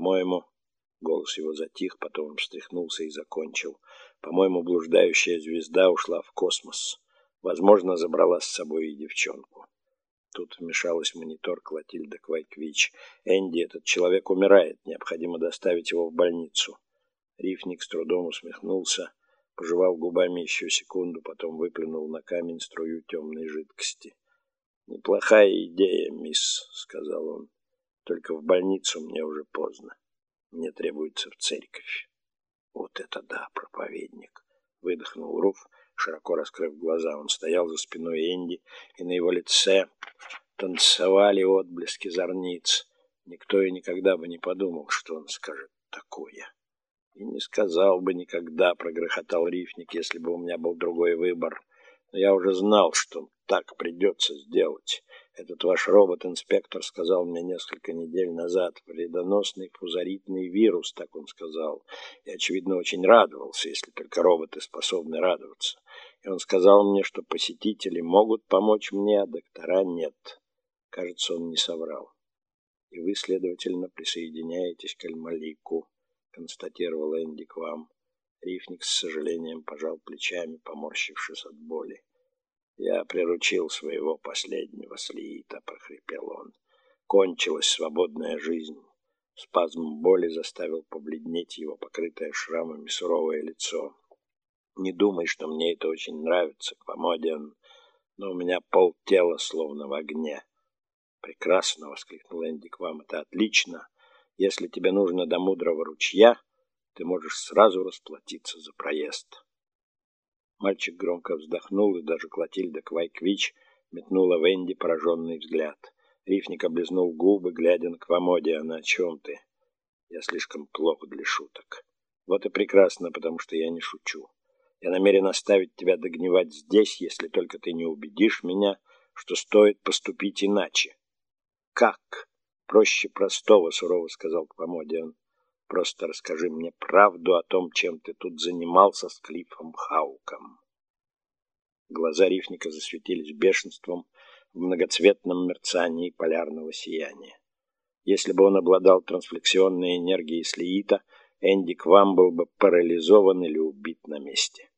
По-моему, голос его затих, потом он встряхнулся и закончил. По-моему, блуждающая звезда ушла в космос. Возможно, забрала с собой и девчонку. Тут вмешалась монитор Клотильда Квайквич. «Энди, этот человек умирает. Необходимо доставить его в больницу». Рифник с трудом усмехнулся, пожевал губами еще секунду, потом выплюнул на камень струю темной жидкости. «Неплохая идея, мисс», — сказал он. «Только в больницу мне уже поздно. Мне требуется в церковь». «Вот это да, проповедник!» — выдохнул Руф, широко раскрыв глаза. Он стоял за спиной Энди, и на его лице танцевали отблески зорниц. Никто и никогда бы не подумал, что он скажет такое. И не сказал бы никогда, прогрохотал рифник, если бы у меня был другой выбор. Но я уже знал, что так придется сделать. Этот ваш робот-инспектор сказал мне несколько недель назад. Вредоносный фузаритный вирус, так он сказал. И, очевидно, очень радовался, если только роботы способны радоваться. И он сказал мне, что посетители могут помочь мне, а доктора нет. Кажется, он не соврал. И вы, следовательно, присоединяетесь к Аль-Малику, констатировал Энди к вам. Рифник с сожалением пожал плечами, поморщившись от боли. Я приручил своего последнего слиита, прохрипел он. Кончилась свободная жизнь. Спазм боли заставил побледнеть его покрытое шрамами суровое лицо. Не думай, что мне это очень нравится, Квамодиан, но у меня полтела словно в огне. Прекрасно, воскликнул Энди Квам, это отлично. Если тебе нужно до мудрого ручья, ты можешь сразу расплатиться за проезд. Мальчик громко вздохнул, и даже Клотильда Квайквич метнула в Энди пораженный взгляд. Рифник облизнул губы, глядя на Квамодиана. «О чем ты?» «Я слишком плохо для шуток». «Вот и прекрасно, потому что я не шучу. Я намерен оставить тебя догнивать здесь, если только ты не убедишь меня, что стоит поступить иначе. Как? Проще простого, сурово сказал Квамодиан. Просто расскажи мне правду о том, чем ты тут занимался с Клиффом Хауком. Глаза рифника засветились бешенством в многоцветном мерцании полярного сияния. Если бы он обладал трансфлексионной энергией слиита, Энди Квам был бы парализован или убит на месте.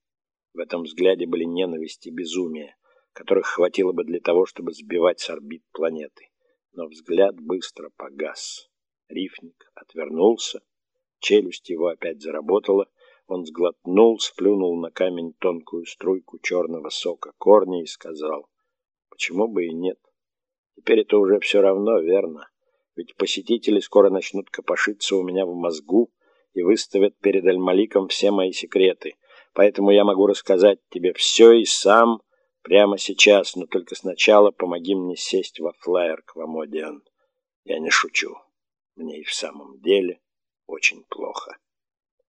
В этом взгляде были ненависть и безумие, которых хватило бы для того, чтобы сбивать с орбит планеты но взгляд быстро погас. Рифник отвернулся, челюсть его опять заработала, он сглотнул, сплюнул на камень тонкую струйку черного сока корня и сказал, почему бы и нет. Теперь это уже все равно, верно? Ведь посетители скоро начнут копошиться у меня в мозгу и выставят перед Аль-Маликом все мои секреты. Поэтому я могу рассказать тебе все и сам Прямо сейчас, но только сначала помоги мне сесть во флайер, Квамодиан. Я не шучу. Мне и в самом деле очень плохо.